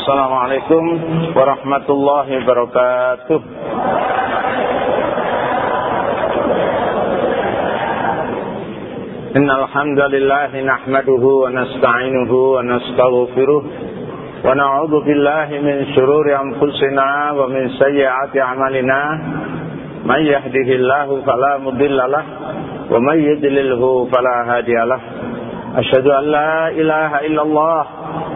Assalamualaikum warahmatullahi wabarakatuh. إن الحمد لله نحمده ونستعينه ونستغفره ونعوذ بالله من شرور أنفسنا ومن سيئات أعمالنا من يهده الله فلا مضل له ومن يضلله فلا هادي له أشهد أن لا إله إلا الله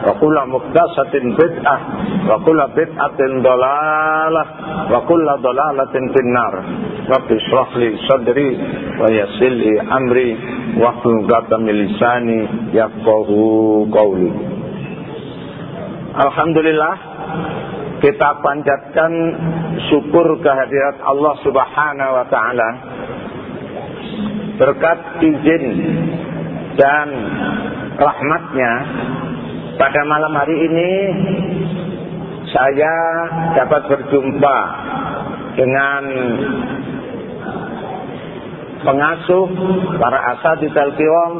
wa kullu muhdatsatin bid'ah wa kullu bid'atin dalalah wa kullu dalalatin finnar. Rabbi israh li sadri wa yassir li amri wa hlul min lisani yafqahu qawli. Alhamdulillah kita panjatkan syukur kehadirat Allah Subhanahu wa taala. Berkat izin dan rahmatnya pada malam hari ini saya dapat berjumpa dengan pengasuh para asal di Telkiwong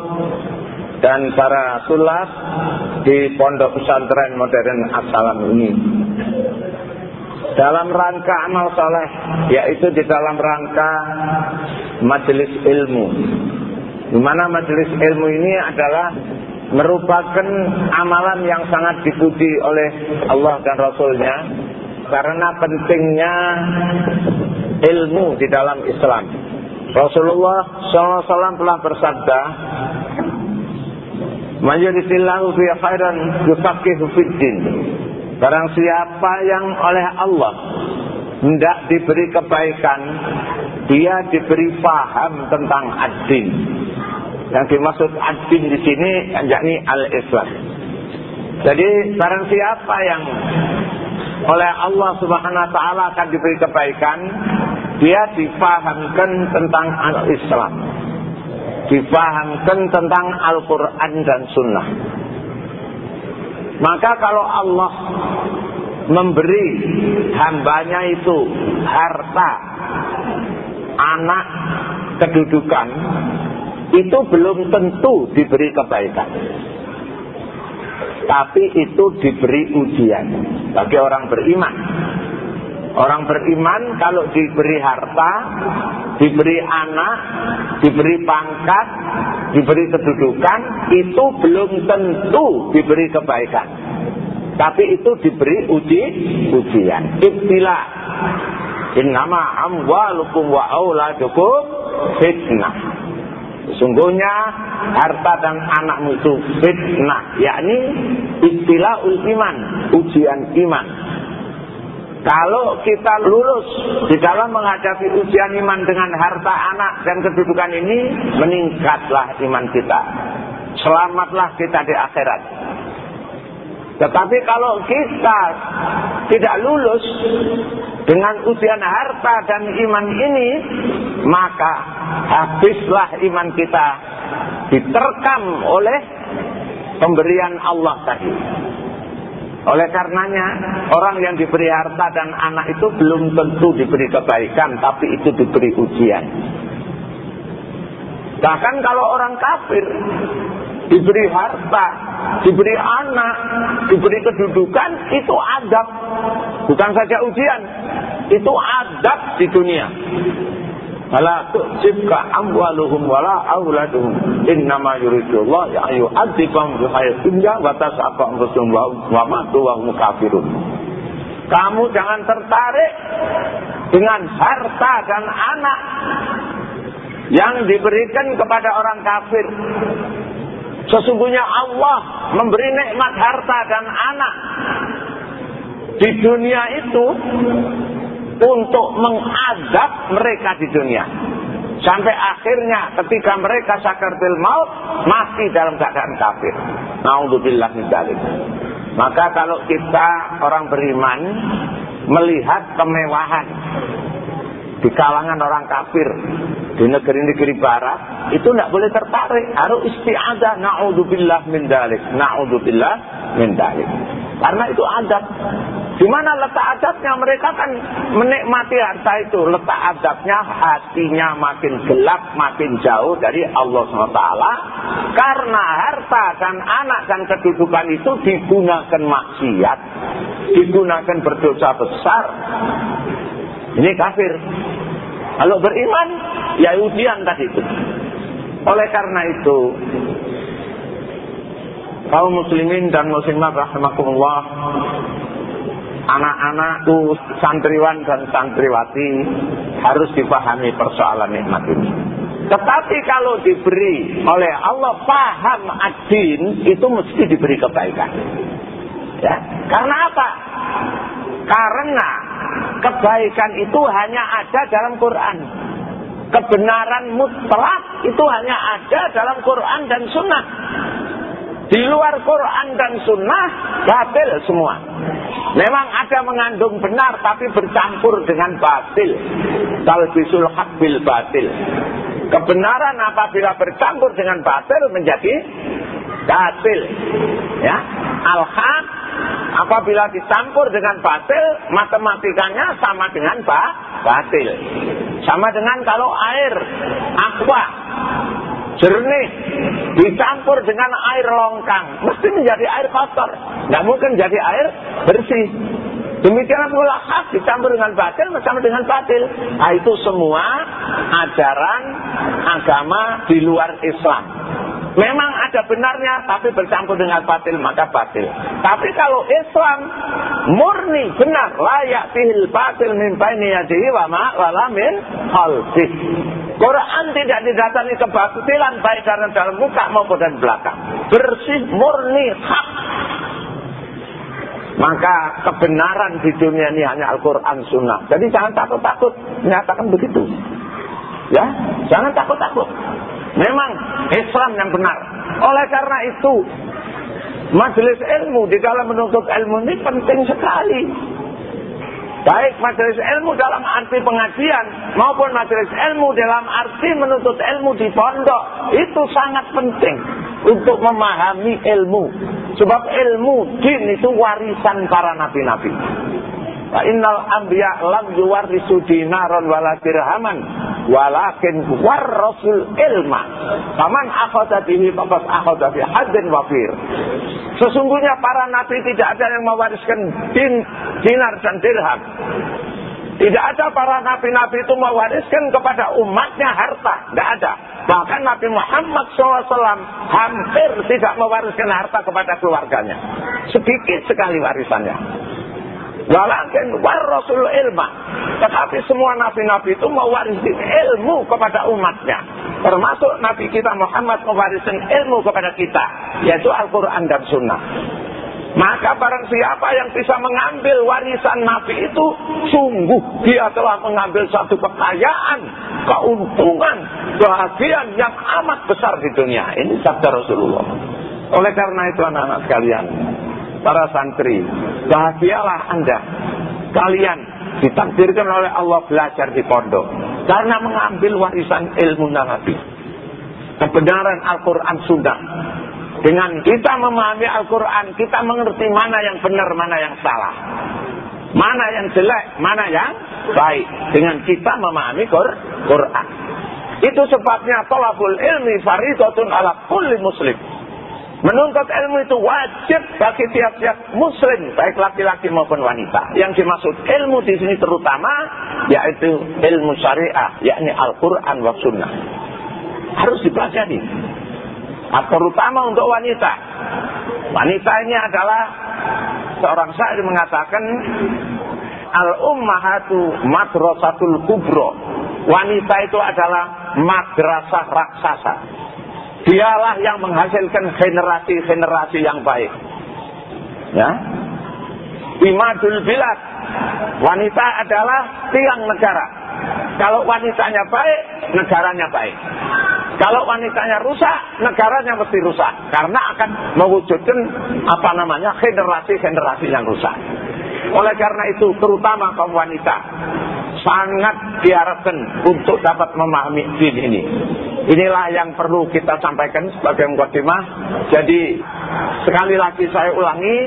dan para sulaf di pondok pesantren modern Asalam ini. Dalam rangka amal soleh yaitu di dalam rangka majelis ilmu. Di mana majelis ilmu ini adalah merupakan amalan yang sangat dipuji oleh Allah dan Rasulnya karena pentingnya ilmu di dalam Islam. Rasulullah SAW telah bersabda, Majalisillahu fi khairan yufaqihu fiddin. Barang siapa yang oleh Allah hendak diberi kebaikan, dia diberi paham tentang ad-din. Yang dimaksud ad-din di sini yakni al-Islam. Jadi barang siapa yang oleh Allah Subhanahu wa taala akan diberi kebaikan, dia difahamkan tentang al-Islam. Difahamkan tentang Al-Qur'an dan Sunnah. Maka kalau Allah memberi hambanya itu harta, anak, kedudukan, itu belum tentu diberi kebaikan. Tapi itu diberi ujian bagi orang beriman. Orang beriman kalau diberi harta, diberi anak, diberi pangkat, diberi kedudukan, itu belum tentu diberi kebaikan. Tapi itu diberi uji, ujian. Ibtila. Innama amwalukum wa auladukum fitnah. Sesungguhnya harta dan anakmu itu fitnah, yakni istilah iman, ujian iman. Kalau kita lulus di dalam menghadapi ujian iman dengan harta anak dan kedudukan ini, meningkatlah iman kita. Selamatlah kita di akhirat. Tetapi kalau kita tidak lulus dengan ujian harta dan iman ini, maka habislah iman kita diterkam oleh pemberian Allah tadi. Oleh karenanya, orang yang diberi harta dan anak itu belum tentu diberi kebaikan, tapi itu diberi ujian. Bahkan kalau orang kafir diberi harta, diberi anak, diberi kedudukan, itu adab. Bukan saja ujian, itu adab di dunia. Fala tu'jibka amwaluhum wala auladuhum. Innama yuridullah ya yu'adzibahum bi hayat dunya wa tas'aqa anfusum wa matu wa hum kafirun. Kamu jangan tertarik dengan harta dan anak. yang diberikan kepada orang kafir. Sesungguhnya Allah memberi nikmat harta dan anak di dunia itu untuk mengadab mereka di dunia. Sampai akhirnya ketika mereka sakaratul maut mati dalam keadaan kafir. Nauzubillah min Maka kalau kita orang beriman melihat kemewahan di kalangan orang kafir di negeri-negeri barat itu tidak boleh tertarik. Harus istiadah naudzubillah min dalik. Naudzubillah min dalik. Karena itu adab. Di mana letak adabnya? Mereka kan menikmati harta itu. Letak adabnya hatinya makin gelap makin jauh dari Allah SWT. Karena harta dan anak dan kedudukan itu digunakan maksiat digunakan berdosa besar. Ini kafir. Kalau beriman, Yahudian tadi itu. Oleh karena itu, kaum muslimin dan muslimat rahimakumullah, anak-anakku santriwan dan santriwati harus dipahami persoalan nikmat ini. Tetapi kalau diberi oleh Allah paham adin itu mesti diberi kebaikan. Ya, karena apa? Karena kebaikan itu hanya ada dalam Quran. Kebenaran mutlak itu hanya ada dalam Quran dan Sunnah. Di luar Quran dan Sunnah, batil semua. Memang ada mengandung benar, tapi bercampur dengan batil. Talbisul hak bil batil. Kebenaran apabila bercampur dengan batil menjadi batil. Ya, al-haq apabila dicampur dengan batil, matematikanya sama dengan ba batil. Sama dengan kalau air aqua jernih dicampur dengan air longkang, mesti menjadi air kotor. Tidak mungkin jadi air bersih. Demikian pula hak dicampur dengan batil sama dengan batil. Nah, itu semua ajaran agama di luar Islam. Memang ada benarnya, tapi bercampur dengan batil, maka batil. Tapi kalau Islam murni benar, layak tihil batil min baini yadihi wa wala min khalfih. Quran tidak didatangi kebatilan baik dari dalam muka maupun dari belakang. Bersih, murni, hak. Maka kebenaran di dunia ini hanya Al-Quran Sunnah. Jadi jangan takut-takut menyatakan begitu. Ya, jangan takut-takut. Memang Islam yang benar. Oleh karena itu, majelis ilmu di dalam menuntut ilmu ini penting sekali. Baik majelis ilmu dalam arti pengajian maupun majelis ilmu dalam arti menuntut ilmu di pondok itu sangat penting untuk memahami ilmu. Sebab ilmu din itu warisan para nabi-nabi. Innal anbiya lam yuwarrisu dinaron wala dirhaman walakin warrasul ilma. Faman akhadha bihi faqad akhadha bi wafir. Sesungguhnya para nabi tidak ada yang mewariskan din, dinar dan dirham. Tidak ada para nabi-nabi itu mewariskan kepada umatnya harta. Tidak ada. Bahkan Nabi Muhammad SAW hampir tidak mewariskan harta kepada keluarganya. Sedikit sekali warisannya. Walakin warasul ilma. Tetapi semua nabi-nabi itu mewarisi ilmu kepada umatnya. Termasuk Nabi kita Muhammad mewarisi ilmu kepada kita. Yaitu Al-Quran dan Sunnah. Maka barang siapa yang bisa mengambil warisan Nabi itu, sungguh dia telah mengambil satu kekayaan, keuntungan, bahagian yang amat besar di dunia. Ini sabda Rasulullah. Oleh karena itu anak-anak sekalian, para santri, bahagialah Anda. Kalian ditakdirkan oleh Allah belajar di pondok. Karena mengambil warisan ilmu Nabi. Kebenaran Al-Quran sudah. Dengan kita memahami Al-Quran, kita mengerti mana yang benar, mana yang salah. Mana yang jelek, mana yang baik. Dengan kita memahami Quran. Itu sebabnya tolabul ilmi faridotun ala kulli muslim. Menuntut ilmu itu wajib bagi tiap-tiap muslim, baik laki-laki maupun wanita. Yang dimaksud ilmu di sini terutama yaitu ilmu syariah, yakni Al-Quran wa Sunnah. Harus dipelajari. Nah, terutama untuk wanita. Wanita ini adalah seorang syair mengatakan al-ummahatu madrasatul kubro wanita itu adalah madrasah raksasa. Dialah yang menghasilkan generasi-generasi yang baik. Ya. Imadul bilad. Wanita adalah tiang negara. Kalau wanitanya baik, negaranya baik. Kalau wanitanya rusak, negaranya mesti rusak. Karena akan mewujudkan apa namanya generasi-generasi yang rusak. Oleh karena itu, terutama kaum wanita, sangat diharapkan untuk dapat memahami din ini. Inilah yang perlu kita sampaikan sebagai mukadimah. Jadi sekali lagi saya ulangi,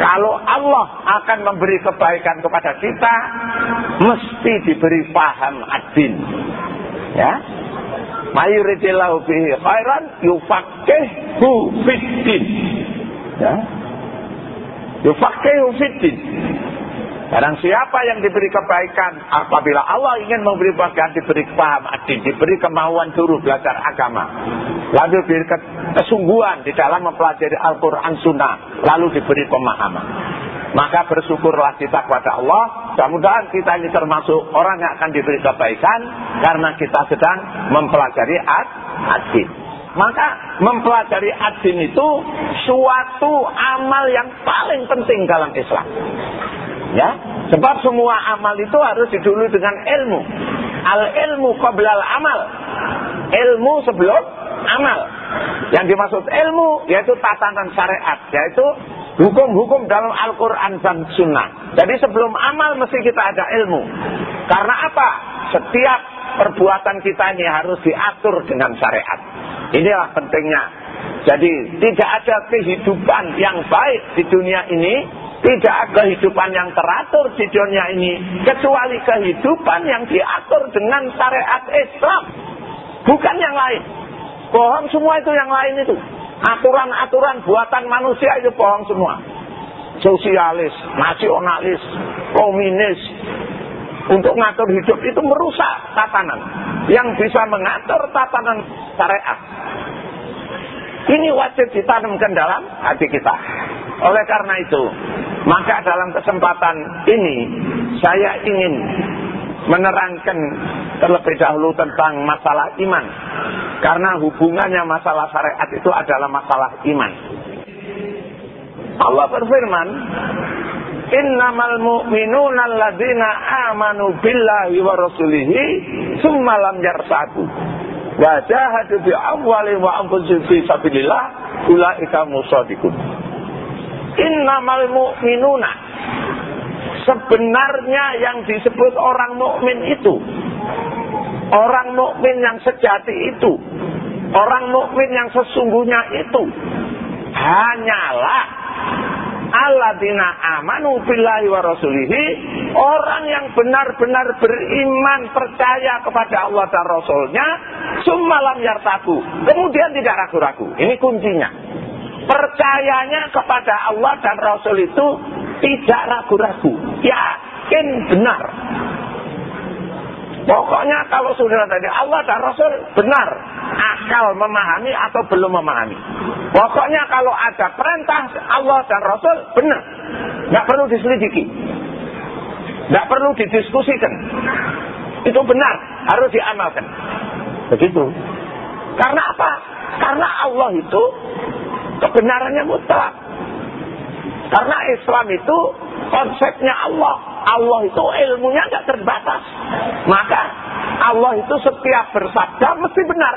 kalau Allah akan memberi kebaikan kepada kita, mesti diberi paham adin. Ya, Mayuridillahu bihi khairan yufakihhu fiddin. Ya. Yufakihhu fiddin. Barang siapa yang diberi kebaikan apabila Allah ingin memberi bagian diberi paham adil, diberi kemauan suruh belajar agama. Lalu diberi kesungguhan di dalam mempelajari Al-Quran Sunnah. Lalu diberi pemahaman. Maka bersyukurlah kita kepada Allah. Mudah-mudahan kita ini termasuk orang yang akan diberi kebaikan karena kita sedang mempelajari ad adil. Maka mempelajari adil itu suatu amal yang paling penting dalam Islam. Ya, sebab semua amal itu harus didulu dengan ilmu. Al ilmu qablal amal. Ilmu sebelum amal. Yang dimaksud ilmu yaitu tatanan syariat, yaitu hukum-hukum dalam Al-Quran dan Sunnah. Jadi sebelum amal mesti kita ada ilmu. Karena apa? Setiap perbuatan kita ini harus diatur dengan syariat. Inilah pentingnya. Jadi tidak ada kehidupan yang baik di dunia ini tidak ada kehidupan yang teratur di dunia ini. Kecuali kehidupan yang diatur dengan syariat Islam. Bukan yang lain. Bohong semua itu yang lain itu. Aturan-aturan buatan manusia itu bohong semua. Sosialis, nasionalis, komunis. Untuk mengatur hidup itu merusak tatanan. Yang bisa mengatur tatanan syariat. Ini wajib ditanamkan dalam hati kita. Oleh karena itu, maka dalam kesempatan ini saya ingin menerangkan terlebih dahulu tentang masalah iman. Karena hubungannya masalah syariat itu adalah masalah iman. Allah berfirman, Innamal mu'minuna alladzina amanu billahi wa rasulihi summa lam. Wa jahadu bi amwali wa anfusihim fi sabilillah ulaika musaddiqun. Innamal mu'minuna. Sebenarnya yang disebut orang mukmin itu orang mukmin yang sejati itu, orang mukmin yang sesungguhnya itu hanyalah alladzina amanu billahi wa rasulihi orang yang benar-benar beriman percaya kepada Allah dan Rasulnya summalam yartabu kemudian tidak ragu-ragu. Ini kuncinya. Percayanya kepada Allah dan Rasul itu tidak ragu-ragu, yakin benar. Pokoknya kalau sudah tadi Allah dan Rasul benar, akal memahami atau belum memahami. Pokoknya kalau ada perintah Allah dan Rasul benar, nggak perlu diselidiki, nggak perlu didiskusikan. Itu benar, harus diamalkan. Begitu. Karena apa? Karena Allah itu kebenarannya mutlak. Karena Islam itu konsepnya Allah. Allah itu ilmunya nggak terbatas. Maka Allah itu setiap bersabda mesti benar.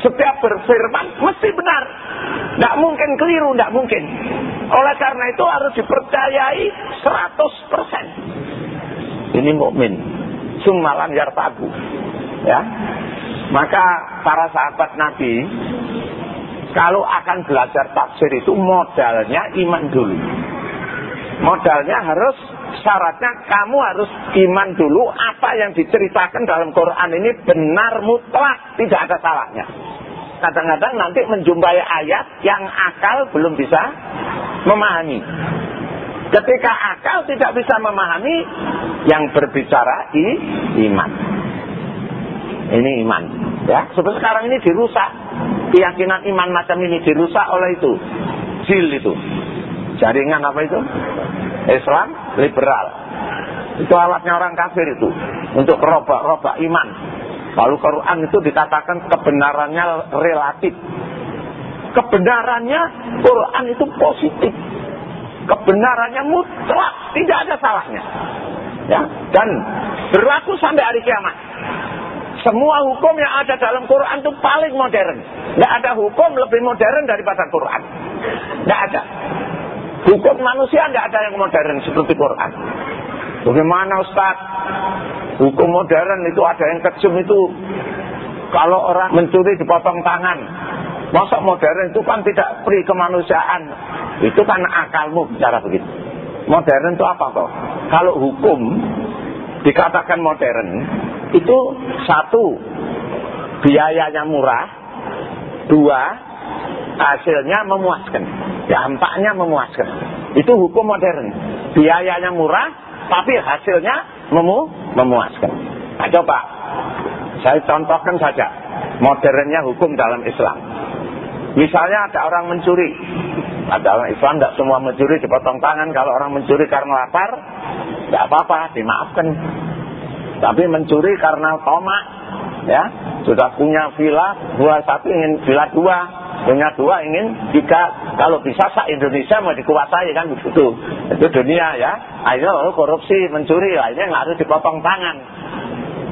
Setiap berfirman mesti benar. Tidak mungkin keliru, tidak mungkin. Oleh karena itu harus dipercayai 100%. Ini mukmin. Sumalan yartabu. Ya. Maka para sahabat Nabi kalau akan belajar tafsir itu modalnya iman dulu. Modalnya harus syaratnya kamu harus iman dulu apa yang diceritakan dalam Quran ini benar mutlak, tidak ada salahnya. Kadang-kadang nanti menjumpai ayat yang akal belum bisa memahami. Ketika akal tidak bisa memahami, yang berbicara i, iman. Ini iman. Ya, seperti sekarang ini dirusak keyakinan iman macam ini dirusak oleh itu jil itu jaringan apa itu Islam liberal Itu alatnya orang kafir itu. Untuk robak-robak iman. Lalu Quran itu dikatakan kebenarannya relatif. Kebenarannya Quran itu positif. Kebenarannya mutlak, tidak ada salahnya. Ya, dan berlaku sampai hari kiamat. Semua hukum yang ada dalam Quran itu paling modern. Tidak ada hukum lebih modern daripada Quran. Tidak ada. Hukum manusia tidak ada yang modern seperti Quran. Bagaimana Ustaz? Hukum modern itu ada yang kejam itu kalau orang mencuri dipotong tangan. Masa modern itu kan tidak pri kemanusiaan. Itu kan akalmu bicara begitu. Modern itu apa kok? Kalau hukum dikatakan modern, itu satu biayanya murah, dua hasilnya memuaskan, dampaknya memuaskan. Itu hukum modern. Biayanya murah, tapi hasilnya memu memuaskan. Nah coba, saya contohkan saja modernnya hukum dalam Islam. Misalnya ada orang mencuri, ada orang Islam tidak semua mencuri dipotong tangan. Kalau orang mencuri karena lapar, tidak apa-apa, dimaafkan. Tapi mencuri karena tomak, ya sudah punya villa dua satu ingin villa dua, punya dua ingin tiga. Kalau bisa sak Indonesia mau dikuasai kan begitu. Itu dunia ya. Ayo korupsi, mencuri, nggak harus dipotong tangan.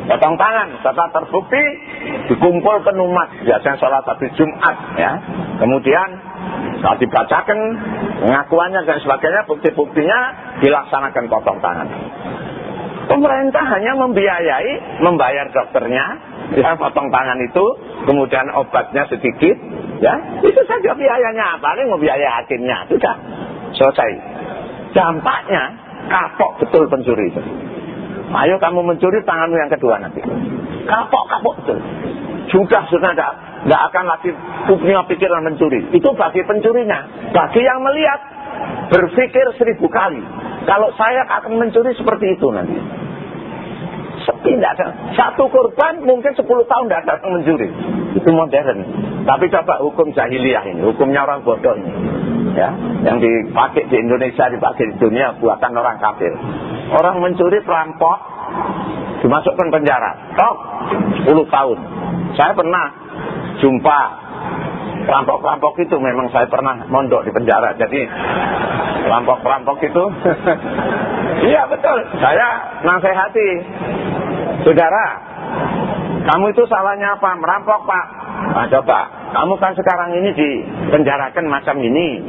Potong tangan, setelah terbukti dikumpulkan umat, biasanya sholat habis Jumat ya. Kemudian saat dibacakan pengakuannya dan sebagainya, bukti-buktinya dilaksanakan potong tangan. Pemerintah hanya membiayai, membayar dokternya, ya potong tangan itu, kemudian obatnya sedikit, ya itu saja biayanya. Paling membiayai hakimnya, sudah selesai. Dampaknya kapok betul pencuri itu. Ayo kamu mencuri tanganmu yang kedua nanti. Kapok kapok betul. Sudah sudah tidak nggak akan lagi punya pikiran mencuri. Itu bagi pencurinya. Bagi yang melihat berpikir seribu kali. Kalau saya akan mencuri seperti itu nanti. Sepi tidak. Satu korban mungkin 10 tahun tidak datang mencuri. Itu modern. Tapi coba hukum jahiliyah ini. Hukumnya orang bodoh ini. Ya, yang dipakai di Indonesia, dipakai di dunia buatan orang kafir. Orang mencuri perampok dimasukkan penjara. Tok, 10 tahun. Saya pernah jumpa perampok-perampok itu memang saya pernah mondok di penjara. Jadi perampok-perampok itu iya betul. Saya nasihati. Saudara, kamu itu salahnya apa? Merampok, Pak. Nah, coba, kamu kan sekarang ini dipenjarakan macam ini.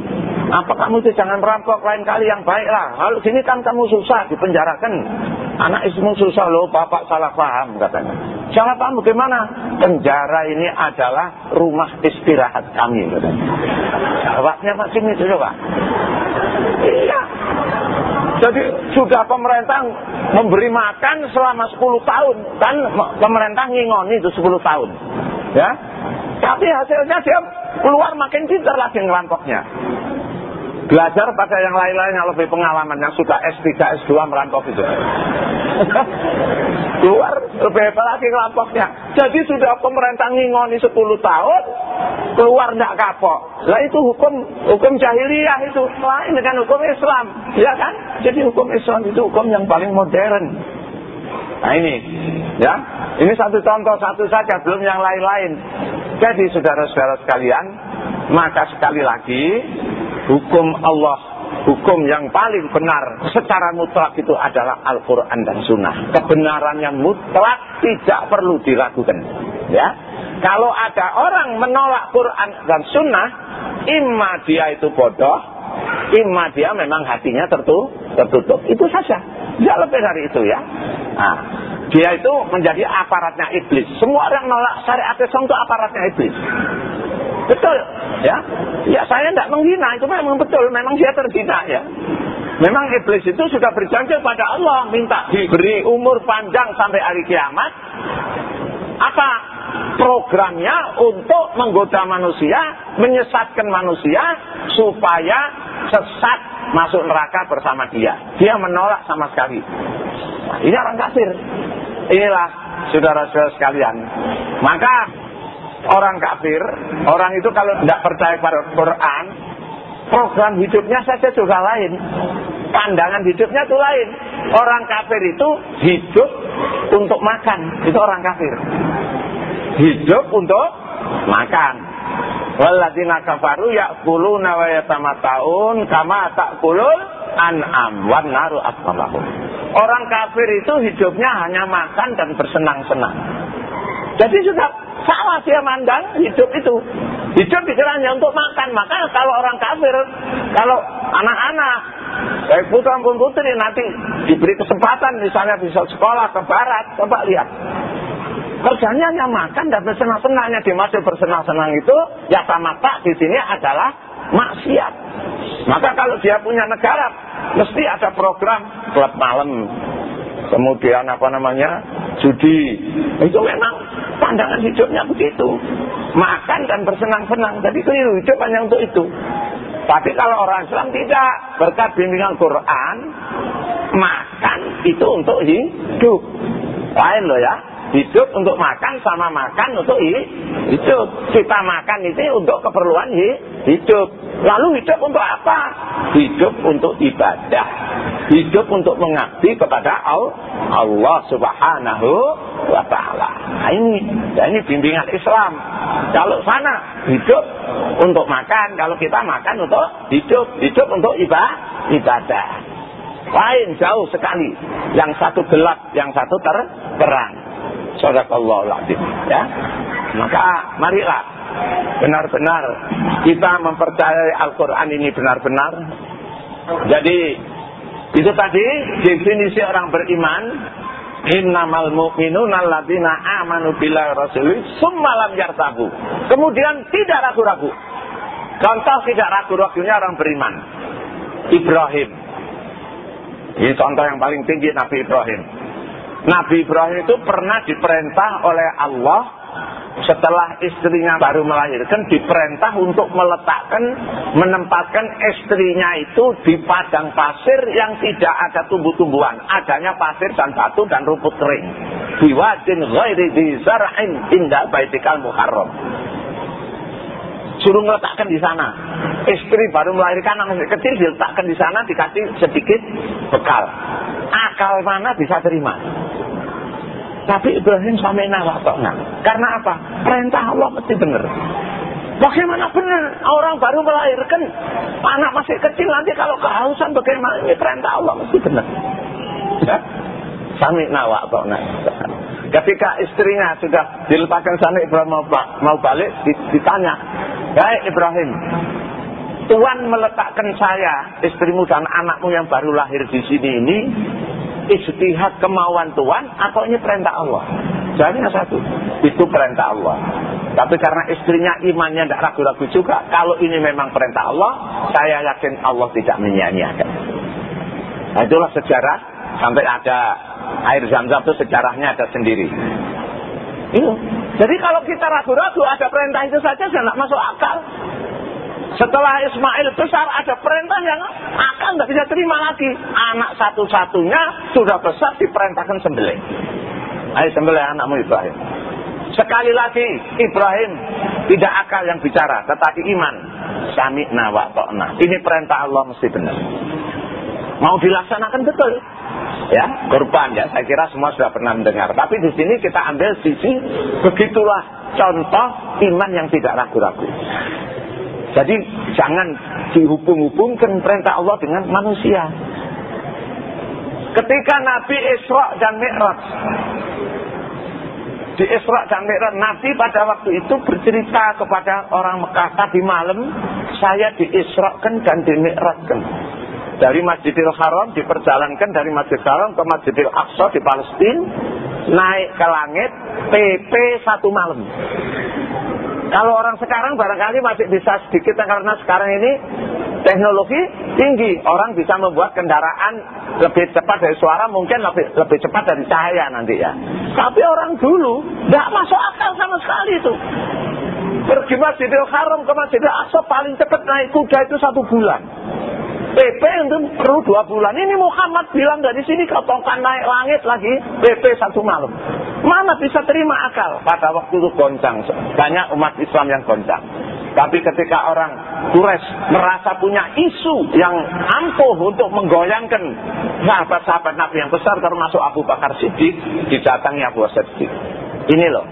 Apa kamu itu jangan merampok lain kali yang baik lah. Kalau sini kan kamu susah dipenjarakan. Anak istrimu susah loh, bapak salah paham katanya. Salah paham bagaimana? Penjara ini adalah rumah istirahat kami katanya. Jawabnya macam itu coba. Iya. Jadi sudah pemerintah memberi makan selama 10 tahun. Kan pemerintah ngingoni itu 10 tahun. Ya. Tapi hasilnya dia keluar makin pintar lagi ngerampoknya. Belajar pada yang lain-lain yang lebih pengalaman, yang sudah S3, S2 merampok itu. Keluar lebih hebat lagi ngerampoknya. Jadi sudah pemerintah ngingoni 10 tahun, keluar tidak kapok. Lah itu hukum hukum jahiliyah itu lain dengan hukum Islam, ya kan? Jadi hukum Islam itu hukum yang paling modern. Nah ini, ya, ini satu contoh satu saja, belum yang lain-lain. Jadi saudara-saudara sekalian, maka sekali lagi hukum Allah hukum yang paling benar secara mutlak itu adalah Al-Quran dan Sunnah. Kebenarannya mutlak tidak perlu diragukan. Ya, kalau ada orang menolak Quran dan Sunnah, imma dia itu bodoh, imma dia memang hatinya tertutup. tertutup. Itu saja. Tidak lebih dari itu ya. Nah, dia itu menjadi aparatnya iblis. Semua orang menolak syariat Islam itu aparatnya iblis. Betul, ya. Ya saya tidak menghina, itu memang betul, memang dia terhina ya. Memang iblis itu sudah berjanji pada Allah minta diberi umur panjang sampai hari kiamat. Apa programnya untuk menggoda manusia, menyesatkan manusia supaya sesat masuk neraka bersama dia. Dia menolak sama sekali. Nah, ini orang kafir. Inilah saudara-saudara sekalian. Maka orang kafir, orang itu kalau tidak percaya pada Quran, program hidupnya saja juga lain. pandangan hidupnya itu lain. Orang kafir itu hidup untuk makan. Itu orang kafir. Hidup untuk makan. Walladzina kafaru ya'kuluna wa yatamatta'un kama ta'kulul an'am wan naru asfalahum. Orang kafir itu hidupnya hanya makan dan bersenang-senang. Jadi sudah salah dia mandang hidup itu. Hidup pikirannya untuk makan. Maka kalau orang kafir, kalau anak-anak, baik putra maupun putri nanti diberi kesempatan misalnya bisa sekolah ke barat, coba lihat. Kerjanya hanya makan dan bersenang-senangnya dimaksud bersenang-senang itu ya sama tak di sini adalah maksiat. Maka kalau dia punya negara mesti ada program klub malam. Kemudian apa namanya? judi. Itu memang pandangan hidupnya begitu. Makan dan bersenang-senang. Jadi keliru hidup hanya untuk itu. Tapi kalau orang Islam tidak berkat bimbingan Quran, makan itu untuk hidup. Lain loh ya. Hidup untuk makan sama makan untuk hidup. Kita makan itu untuk keperluan hidup. Lalu hidup untuk apa? Hidup untuk ibadah. Hidup untuk mengabdi kepada Allah Subhanahu wa taala. Nah ini, nah ini bimbingan Islam. Kalau sana hidup untuk makan, kalau kita makan untuk hidup, hidup untuk ibadah. Lain jauh sekali. Yang satu gelap, yang satu terang. Sadaqallahu aladzim ya. Maka marilah benar-benar kita mempercayai Al-Qur'an ini benar-benar. Jadi itu tadi definisi orang beriman Innamal mu'minuna alladzina amanu billahi rasuli summa lam yartabu. Kemudian tidak ragu-ragu. Contoh tidak ragu-ragunya orang beriman. Ibrahim. Ini contoh yang paling tinggi Nabi Ibrahim. Nabi Ibrahim itu pernah diperintah oleh Allah setelah istrinya baru melahirkan diperintah untuk meletakkan menempatkan istrinya itu di padang pasir yang tidak ada tumbuh-tumbuhan. Adanya pasir dan batu dan rumput kering. Biwadin ghairi di zara'in indah baitikal muharram. Suruh meletakkan di sana. Istri baru melahirkan anak kecil diletakkan di sana dikasih sedikit bekal. Akal mana bisa terima tapi Ibrahim sampai nawatokna. Karena apa? Perintah Allah mesti benar. Bagaimana benar? Orang baru melahirkan, anak masih kecil nanti kalau kehausan bagaimana? Ini perintah Allah mesti benar. Ya? Sami nawatokna. Ketika istrinya sudah dilepaskan sana Ibrahim mau, mau balik, ditanya, Baik Ibrahim, Tuhan meletakkan saya, istrimu dan anakmu yang baru lahir di sini ini istihad kemauan Tuhan atau ini perintah Allah? Jawabnya satu, itu perintah Allah. Tapi karena istrinya imannya tidak ragu-ragu juga, kalau ini memang perintah Allah, saya yakin Allah tidak menyia-nyiakan. Nah, itulah sejarah sampai ada air zam-zam itu sejarahnya ada sendiri. Itu. Jadi kalau kita ragu-ragu ada perintah itu saja sudah tidak masuk akal. Setelah Ismail besar ada perintah yang akan tidak bisa terima lagi. Anak satu-satunya sudah besar diperintahkan sembelih. Ayo sembelih anakmu Ibrahim. Sekali lagi Ibrahim tidak akal yang bicara, tetapi iman. Sami nawa to'na. Ini perintah Allah mesti benar. Mau dilaksanakan betul. Ya, korban ya. Saya kira semua sudah pernah mendengar. Tapi di sini kita ambil sisi begitulah contoh iman yang tidak ragu-ragu. Jadi jangan dihubung-hubungkan perintah Allah dengan manusia. Ketika Nabi Isra dan Mi'raj di Isra dan Mi'raj Nabi pada waktu itu bercerita kepada orang Mekah tadi malam saya diisrakan dan dimi'rajkan dari Masjidil Haram diperjalankan dari Masjidil Haram ke Masjidil Aqsa di Palestina naik ke langit PP satu malam kalau orang sekarang barangkali masih bisa sedikit karena sekarang ini teknologi tinggi. Orang bisa membuat kendaraan lebih cepat dari suara, mungkin lebih lebih cepat dari cahaya nanti ya. Tapi orang dulu tidak masuk akal sama sekali itu. Pergi Masjidil Haram ke Masjidil Aqsa paling cepat naik kuda itu satu bulan. PP itu perlu dua bulan. Ini Muhammad bilang dari sini ketongkan naik langit lagi PP satu malam. Mana bisa terima akal? Pada waktu itu goncang. Banyak umat Islam yang goncang. Tapi ketika orang Quraisy merasa punya isu yang ampuh untuk menggoyangkan sahabat-sahabat Nabi yang besar termasuk Abu Bakar Siddiq, didatangi Abu Siddiq. Ini loh,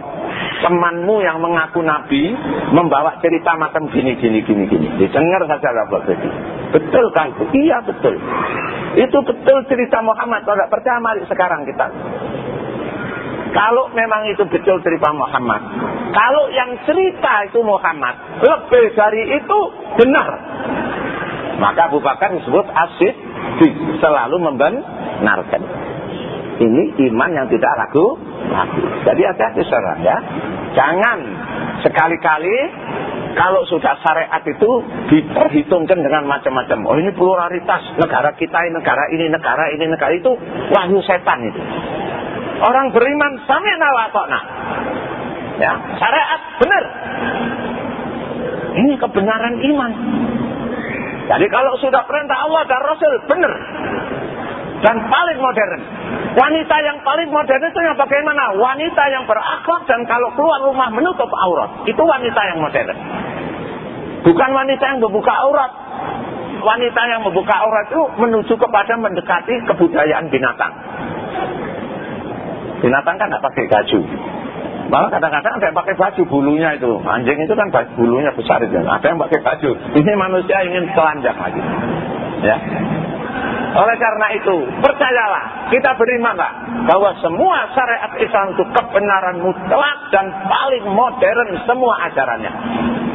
temanmu yang mengaku Nabi membawa cerita macam gini, gini, gini, gini. Didengar saja Bakar Siddiq. Betul kan? Iya betul. Itu betul cerita Muhammad. Kalau tidak percaya, mari sekarang kita kalau memang itu betul cerita Muhammad. Kalau yang cerita itu Muhammad, lebih dari itu benar. Maka Abu Bakar disebut asid selalu membenarkan. Ini iman yang tidak ragu. Jadi hati-hati saudara ya. Jangan sekali-kali kalau sudah syariat itu diperhitungkan dengan macam-macam. Oh ini pluralitas negara kita, ini negara ini, negara ini, negara itu wahyu setan itu. Orang beriman sami'na wa. Ya, syariat benar. Ini kebenaran iman. Jadi kalau sudah perintah Allah dan Rasul benar. Dan paling modern. Wanita yang paling modern itu yang bagaimana? Wanita yang berakhlak dan kalau keluar rumah menutup aurat. Itu wanita yang modern. Bukan wanita yang membuka aurat. Wanita yang membuka aurat itu menuju kepada mendekati kebudayaan binatang. Binatang kan tidak pakai baju. Malah kadang-kadang ada yang pakai baju bulunya itu. Anjing itu kan bulunya besar itu. Ada yang pakai baju. Ini manusia ingin telanjang lagi. Ya. Oleh karena itu, percayalah, kita berimanlah bahwa semua syariat Islam itu kebenaran mutlak dan paling modern semua ajarannya.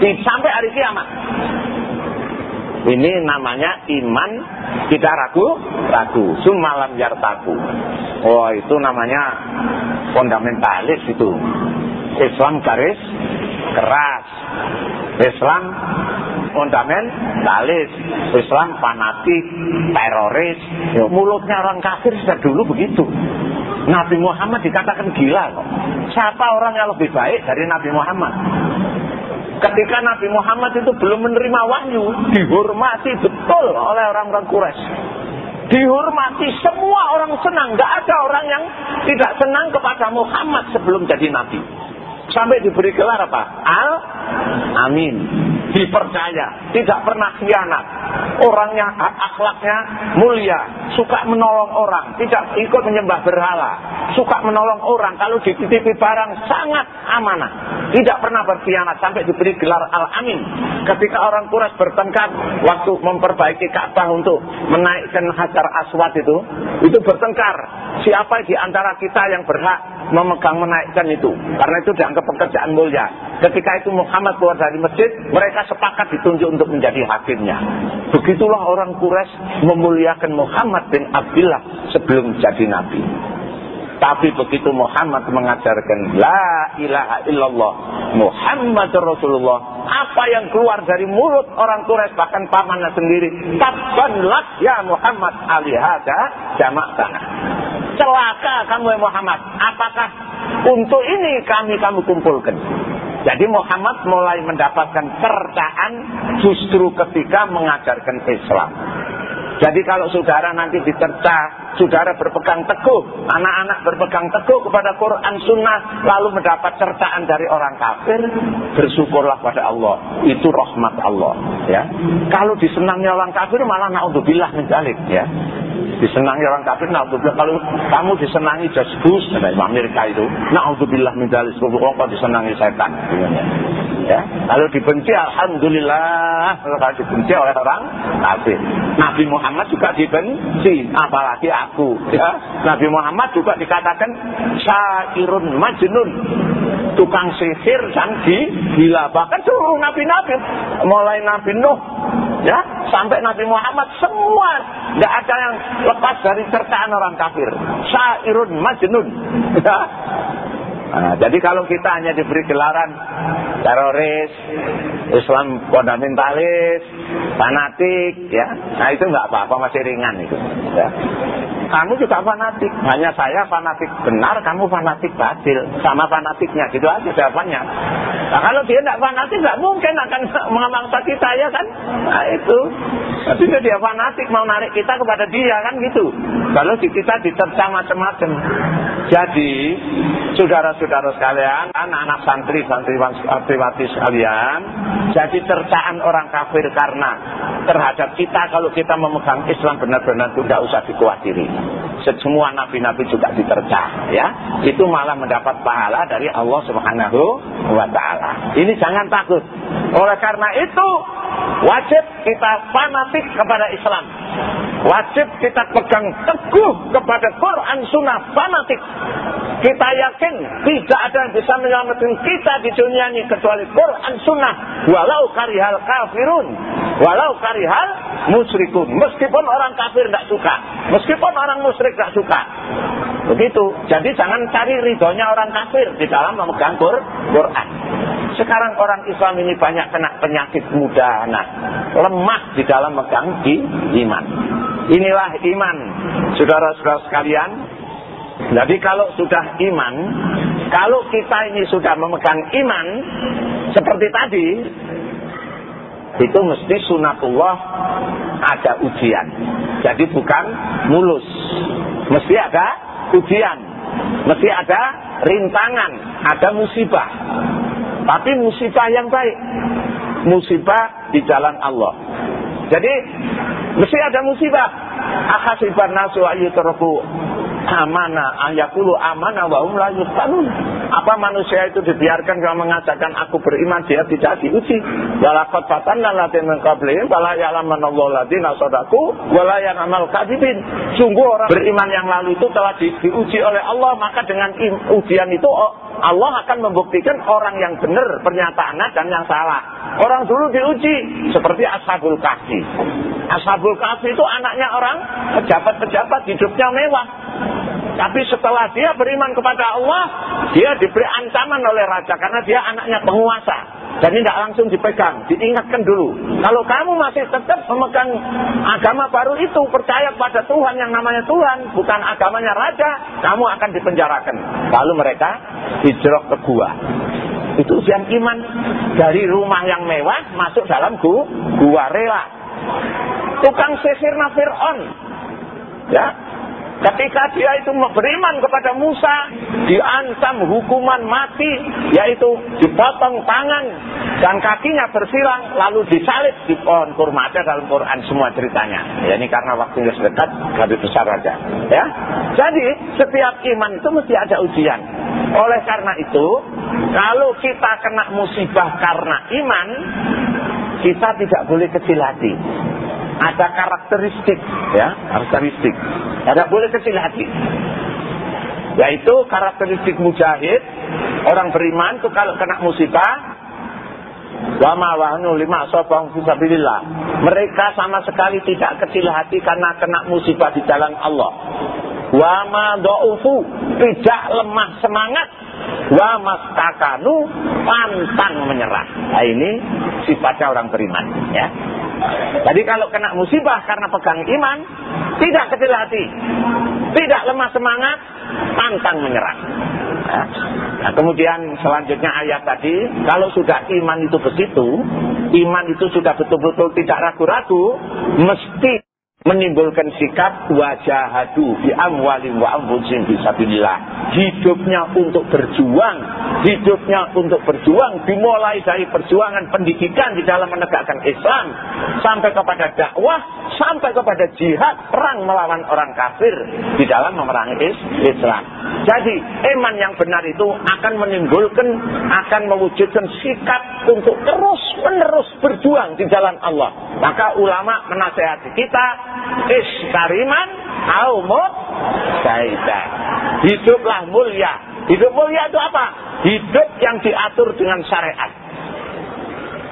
Sampai hari kiamat. Ini namanya iman tidak ragu, ragu. Sumalam yartaku. Oh itu namanya fundamentalis itu. Islam garis keras. Islam fundamentalis. Islam fanatik, teroris. Ya, mulutnya orang kafir sejak dulu begitu. Nabi Muhammad dikatakan gila kok. Siapa orang yang lebih baik dari Nabi Muhammad? ketika Nabi Muhammad itu belum menerima wahyu, dihormati betul oleh orang-orang Quraisy. Dihormati semua orang senang, nggak ada orang yang tidak senang kepada Muhammad sebelum jadi nabi. Sampai diberi gelar apa? Al Amin. Dipercaya, tidak pernah khianat. Orangnya akhlaknya mulia, suka menolong orang, tidak ikut menyembah berhala, suka menolong orang. Kalau dititipi barang sangat amanah, tidak pernah berkhianat sampai diberi gelar Al Amin. Ketika orang Quraisy bertengkar waktu memperbaiki Ka'bah untuk menaikkan Hajar Aswad itu, itu bertengkar. Siapa di antara kita yang berhak memegang menaikkan itu? Karena itu dianggap pekerjaan mulia. Ketika itu Muhammad keluar dari masjid, mereka sepakat ditunjuk untuk menjadi hakimnya. Begitulah orang Quraisy memuliakan Muhammad bin Abdullah sebelum jadi nabi. Tapi begitu Muhammad mengajarkan La ilaha illallah Muhammad Rasulullah Apa yang keluar dari mulut orang Quraisy Bahkan pamannya sendiri Tabban lak ya Muhammad alihada jamak tanah Celaka kamu ya Muhammad Apakah untuk ini kami kamu kumpulkan jadi Muhammad mulai mendapatkan percaan justru ketika mengajarkan Islam. Jadi kalau saudara nanti diterca, saudara berpegang teguh, anak-anak berpegang teguh kepada Quran Sunnah, lalu mendapat cercaan dari orang kafir, bersyukurlah pada Allah. Itu rahmat Allah. Ya. Kalau disenangi orang kafir malah naudzubillah menjalik. Ya disenangi orang kafir naudzubillah kalau kamu disenangi jasbus dari Amerika itu naudzubillah min dzalik kok disenangi setan ya kalau dibenci alhamdulillah kalau dibenci oleh orang kafir Nabi Muhammad juga dibenci apalagi aku. Ya Nabi Muhammad juga dikatakan syairun majnun. Tukang sihir dan gila bahkan seluruh nabi-nabi. Mulai Nabi Nuh ya sampai Nabi Muhammad semua. Tidak ada yang lepas dari cercaan orang kafir. Syairun majnun. Ya. Nah, jadi kalau kita hanya diberi gelaran teroris, Islam fundamentalis, fanatik, ya, nah itu nggak apa-apa masih ringan itu. Ya. Kamu juga fanatik, hanya saya fanatik benar, kamu fanatik batil, sama fanatiknya, gitu aja jawabannya. Nah, kalau dia tidak fanatik, nggak mungkin akan mengamangsa kita ya kan? Nah itu. Tapi dia fanatik mau narik kita kepada dia kan gitu. Kalau kita diterca macam-macam. Jadi saudara-saudara sekalian, anak-anak santri, santri santriwati sekalian, jadi tercaan orang kafir karena terhadap kita kalau kita memegang Islam benar-benar tidak usah dikhawatiri. Semua nabi-nabi juga diterca, ya. Itu malah mendapat pahala dari Allah Subhanahu wa taala. Ini jangan takut. Oleh karena itu wajib kita fanatik kepada Islam. Wajib kita pegang teguh kepada Quran Sunnah fanatik. Kita yakin tidak ada yang bisa menyelamatkan kita di dunia ini kecuali Quran Sunnah. Walau karihal kafirun. Walau karihal musyrikun. Meskipun orang kafir tidak suka. Meskipun orang musyrik tidak suka. Begitu. Jadi jangan cari ridhonya orang kafir di dalam memegang Quran. Sekarang orang Islam ini banyak kena penyakit mudah, nah, lemah di dalam megang di iman. Inilah iman, saudara-saudara sekalian. Jadi kalau sudah iman, kalau kita ini sudah memegang iman, seperti tadi, itu mesti sunatullah ada ujian. Jadi bukan mulus. Mesti ada ujian. Mesti ada rintangan, ada musibah. Tapi musibah yang baik. Musibah di jalan Allah. Jadi mesti ada musibah. Akhasiban nasu ayyutraku amana ayakulu amana wa hum la Apa manusia itu dibiarkan kalau mengatakan aku beriman dia tidak diuji. Walaqad fatanna alladziina min qablihim fala ya'lamanna Allahu alladziina sadaqu wa la ya'lamal kadibin. Sungguh orang beriman yang lalu itu telah di, diuji oleh Allah maka dengan ujian itu oh, Allah akan membuktikan orang yang benar pernyataannya dan yang salah. Orang dulu diuji seperti Ashabul Kahfi. Ashabul Kahfi itu anaknya orang pejabat-pejabat hidupnya mewah. Tapi setelah dia beriman kepada Allah, dia diberi ancaman oleh raja karena dia anaknya penguasa. Jadi tidak langsung dipegang, diingatkan dulu. Kalau kamu masih tetap memegang agama baru itu, percaya pada Tuhan yang namanya Tuhan, bukan agamanya raja, kamu akan dipenjarakan. Lalu mereka hijrah ke gua. Itu ujian iman dari rumah yang mewah masuk dalam gua, gua rela. Tukang sisir Fir'aun. Ya, Ketika dia itu beriman kepada Musa, diancam hukuman mati, yaitu dipotong tangan dan kakinya bersilang, lalu disalib di pohon kurma. Ada dalam Quran semua ceritanya. Ya, ini karena waktunya sedekat, lebih besar aja. Ya, jadi setiap iman itu mesti ada ujian. Oleh karena itu, kalau kita kena musibah karena iman, kita tidak boleh kecil hati ada karakteristik ya karakteristik tidak boleh kecil hati yaitu karakteristik mujahid orang beriman itu kalau kena musibah Wama wahnu lima sobong fisabilillah. Mereka sama sekali tidak kecil hati karena kena musibah di jalan Allah. Wama do'ufu tidak lemah semangat. Wama stakanu pantang menyerah. Nah ini sifatnya orang beriman. Ya. Jadi kalau kena musibah karena pegang iman, tidak kecil hati, tidak lemah semangat, pantang menyerah. Ya. Nah, kemudian selanjutnya ayat tadi, kalau sudah iman itu begitu, iman itu sudah betul-betul tidak ragu-ragu, mesti menimbulkan sikap wajahadu bi amwali wa anfusin bisabilillah. Hidupnya untuk berjuang, hidupnya untuk berjuang dimulai dari perjuangan pendidikan di dalam menegakkan Islam sampai kepada dakwah, sampai kepada jihad perang melawan orang kafir di dalam memerangi Islam. Jadi, iman yang benar itu akan menimbulkan akan mewujudkan sikap untuk terus-menerus berjuang di jalan Allah. Maka ulama menasehati kita Istariman aumut saidan. Hiduplah mulia. Hidup mulia itu apa? Hidup yang diatur dengan syariat.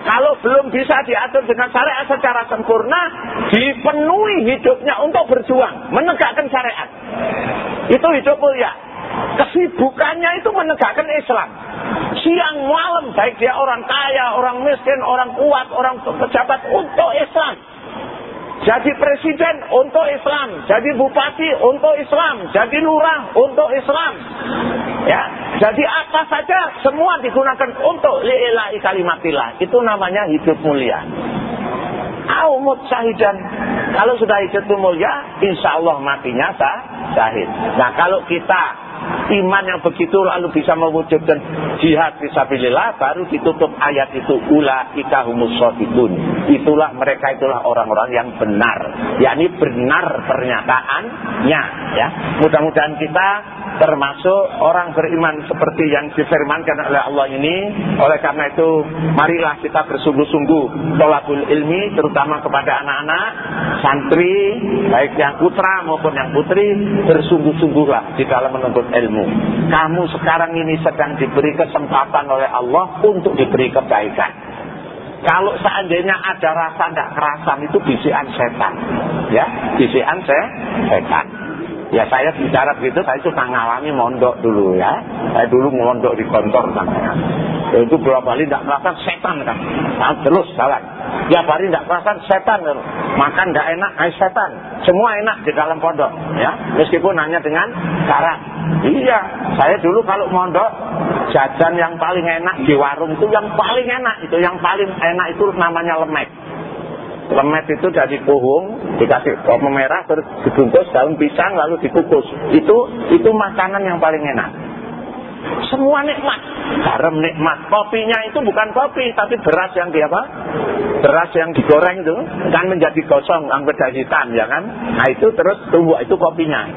Kalau belum bisa diatur dengan syariat secara sempurna, dipenuhi hidupnya untuk berjuang, menegakkan syariat. Itu hidup mulia. Kesibukannya itu menegakkan Islam. Siang malam, baik dia orang kaya, orang miskin, orang kuat, orang pejabat untuk Islam. Jadi presiden untuk Islam, jadi bupati untuk Islam, jadi lurah untuk Islam. Ya, jadi apa saja semua digunakan untuk lillahi kalimatillah. Itu namanya hidup mulia. Aumut syahidan. Kalau sudah itu mulia, insya Allah matinya sah, syahid. Nah kalau kita iman yang begitu lalu bisa mewujudkan jihad fisabilillah baru ditutup ayat itu ula humus itulah mereka itulah orang-orang yang benar. Yakni benar pernyataannya ya. Mudah-mudahan kita termasuk orang beriman seperti yang difirmankan oleh Allah ini. Oleh karena itu, marilah kita bersungguh-sungguh tolakul ilmi, terutama kepada anak-anak, santri, baik yang putra maupun yang putri, bersungguh-sungguhlah di dalam menuntut ilmu. Kamu sekarang ini sedang diberi kesempatan oleh Allah untuk diberi kebaikan. Kalau seandainya ada rasa tidak kerasan itu bisian setan, ya, bisian setan. Ya saya bicara begitu, saya suka ngalami mondok dulu ya. Saya dulu mondok di kantor namanya. Itu berapa kali tidak merasakan setan kan. Nah, terus jalan. Tiap hari tidak merasakan setan. Kan. Makan tidak enak, ay setan. Semua enak di dalam pondok. ya Meskipun hanya dengan cara. Iya, saya dulu kalau mondok jajan yang paling enak di warung itu yang paling enak itu yang paling enak itu namanya lemek lemet itu dari pohon dikasih bawang merah terus dibungkus daun pisang lalu dikukus. Itu itu makanan yang paling enak. Semua nikmat. Garam nikmat. Kopinya itu bukan kopi tapi beras yang di apa? Beras yang digoreng itu kan menjadi gosong anggota hitam ya kan? Nah itu terus tumbuh itu kopinya.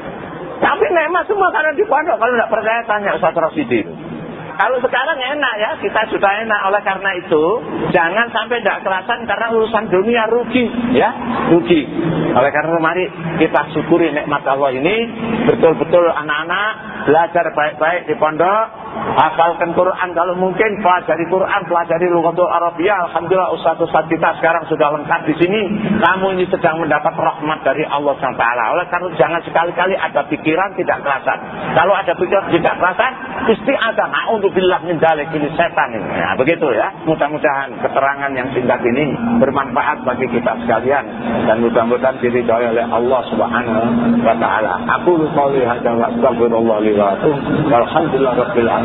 Tapi nikmat semua karena di pondok kalau tidak percaya tanya Ustaz Rosidi kalau sekarang enak ya, kita sudah enak. Oleh karena itu, jangan sampai tidak kerasan karena urusan dunia rugi, ya, rugi. Oleh karena itu, mari kita syukuri nikmat Allah ini. Betul-betul anak-anak belajar baik-baik di pondok, hafalkan Quran kalau mungkin, pelajari Quran, pelajari Lughatul Arabiyah. Alhamdulillah ustaz-ustaz kita sekarang sudah lengkap di sini. Kamu ini sedang mendapat rahmat dari Allah SWT. Oleh karena jangan sekali-kali ada pikiran tidak kerasan. Kalau ada pikiran tidak kerasan, isti'adah. Na'udzubillah min dalik ini setan ini. Ya, begitu ya. Mudah-mudahan keterangan yang singkat ini bermanfaat bagi kita sekalian dan mudah-mudahan diridhoi oleh Allah Subhanahu wa taala. Aku qouli hadza wa astaghfirullah li wa rabbil alamin.